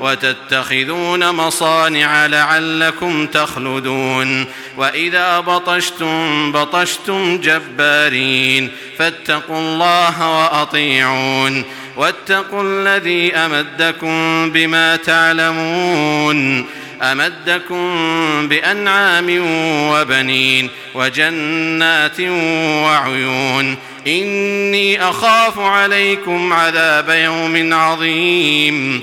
وتتخذون مصانع لعلكم تخلدون وإذا بطشتم بطشتم جبارين فاتقوا الله وأطيعون واتقوا الذي أمدكم بما تعلمون أمدكم بأنعام وبنين وجنات وعيون إني أخاف عليكم عذاب يوم عظيم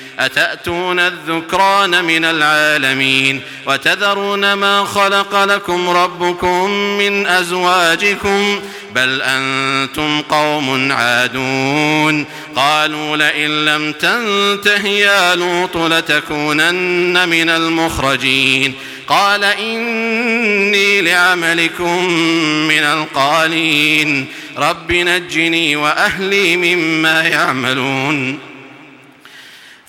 أتأتون الذكران من العالمين وتذرون ما خلق لكم ربكم من أزواجكم بل أنتم قوم عادون قالوا لئن لم تنته يا لوط لتكونن من المخرجين قال إني لعملكم من القالين رب نجني وأهلي مما يعملون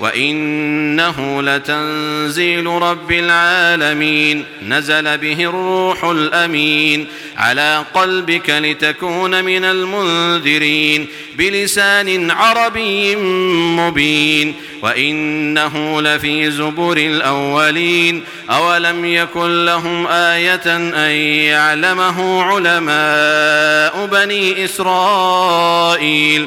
وَإِنَّهُ لَتَنزِيلُ رَبِّ الْعَالَمِينَ نَزَلَ بِهِ الرُّوحُ الْأَمِينُ عَلَى قَلْبِكَ لِتَكُونَ مِنَ الْمُنذِرِينَ بِلِسَانٍ عَرَبِيٍّ مُبِينٍ وَإِنَّهُ لَفِي زُبُرِ الْأَوَّلِينَ أَوَلَمْ يَكُنْ لَهُمْ آيَةً أَن يَعْلَمَهُ عُلَمَاءُ بَنِي إِسْرَائِيلَ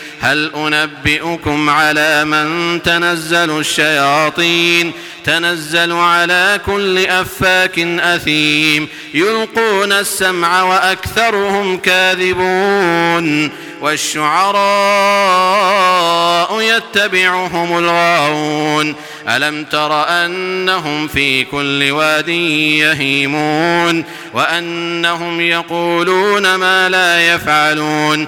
هل أنبئكم على من تنزل الشياطين؟ تنزل على كل أفاك أثيم. يلقون السمع وأكثرهم كاذبون. والشعراء يتبعهم الغاوون. ألم تر أنهم في كل واد يهيمون؟ وأنهم يقولون ما لا يفعلون.